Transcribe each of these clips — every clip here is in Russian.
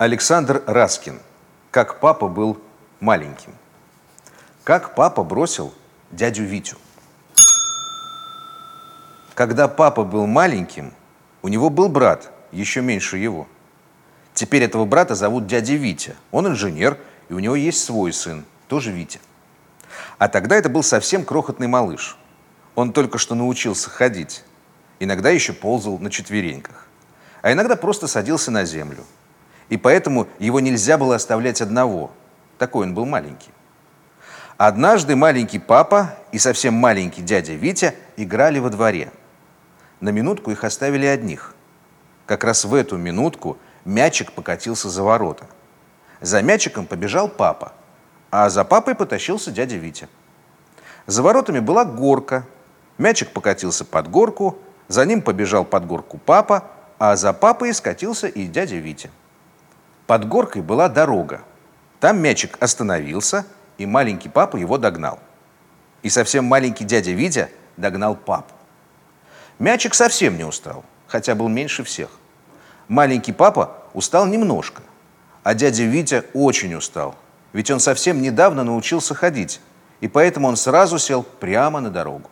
Александр Раскин. Как папа был маленьким. Как папа бросил дядю Витю. Когда папа был маленьким, у него был брат, еще меньше его. Теперь этого брата зовут дядя Витя. Он инженер, и у него есть свой сын, тоже Витя. А тогда это был совсем крохотный малыш. Он только что научился ходить. Иногда еще ползал на четвереньках. А иногда просто садился на землю. И поэтому его нельзя было оставлять одного. Такой он был маленький. Однажды маленький папа и совсем маленький дядя Витя играли во дворе. На минутку их оставили одних. Как раз в эту минутку мячик покатился за ворота. За мячиком побежал папа, а за папой потащился дядя Витя. За воротами была горка. Мячик покатился под горку, за ним побежал под горку папа, а за папой скатился и дядя Витя. Под горкой была дорога. Там мячик остановился, и маленький папа его догнал. И совсем маленький дядя Витя догнал папу. Мячик совсем не устал, хотя был меньше всех. Маленький папа устал немножко, а дядя Витя очень устал, ведь он совсем недавно научился ходить, и поэтому он сразу сел прямо на дорогу.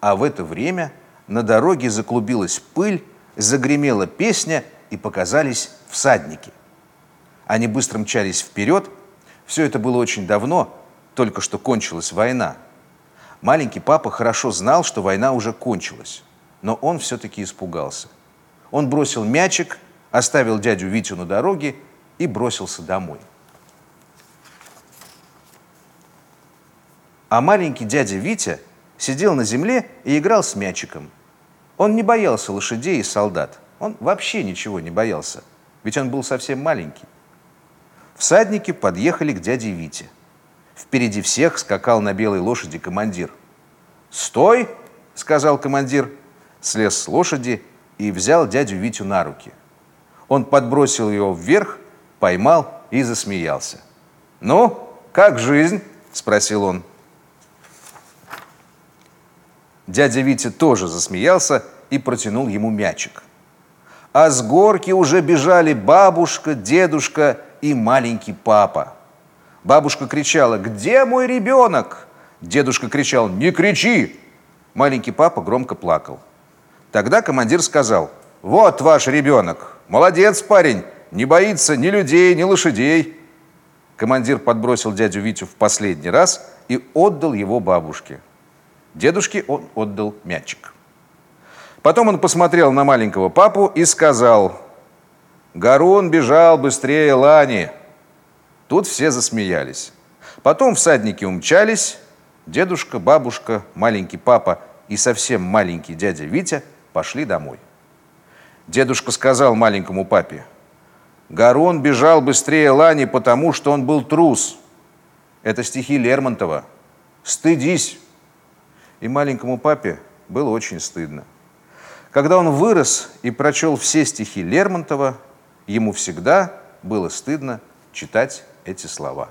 А в это время на дороге заклубилась пыль, загремела песня, и показались всадники. Они быстро мчались вперед. Все это было очень давно, только что кончилась война. Маленький папа хорошо знал, что война уже кончилась, но он все-таки испугался. Он бросил мячик, оставил дядю Витю на дороге и бросился домой. А маленький дядя Витя сидел на земле и играл с мячиком. Он не боялся лошадей и солдат. Он вообще ничего не боялся, ведь он был совсем маленький. Всадники подъехали к дяде Вите. Впереди всех скакал на белой лошади командир. «Стой!» — сказал командир, слез с лошади и взял дядю Витю на руки. Он подбросил его вверх, поймал и засмеялся. «Ну, как жизнь?» — спросил он. Дядя Витя тоже засмеялся и протянул ему мячик. А с горки уже бежали бабушка, дедушка и маленький папа. Бабушка кричала «Где мой ребенок?» Дедушка кричал «Не кричи!» Маленький папа громко плакал. Тогда командир сказал «Вот ваш ребенок! Молодец, парень! Не боится ни людей, ни лошадей!» Командир подбросил дядю Витю в последний раз и отдал его бабушке. Дедушке он отдал мячик. Потом он посмотрел на маленького папу и сказал Гарун бежал быстрее Лани. Тут все засмеялись. Потом всадники умчались. Дедушка, бабушка, маленький папа и совсем маленький дядя Витя пошли домой. Дедушка сказал маленькому папе, Гарун бежал быстрее Лани, потому что он был трус. Это стихи Лермонтова. Стыдись. И маленькому папе было очень стыдно. Когда он вырос и прочел все стихи Лермонтова, ему всегда было стыдно читать эти слова.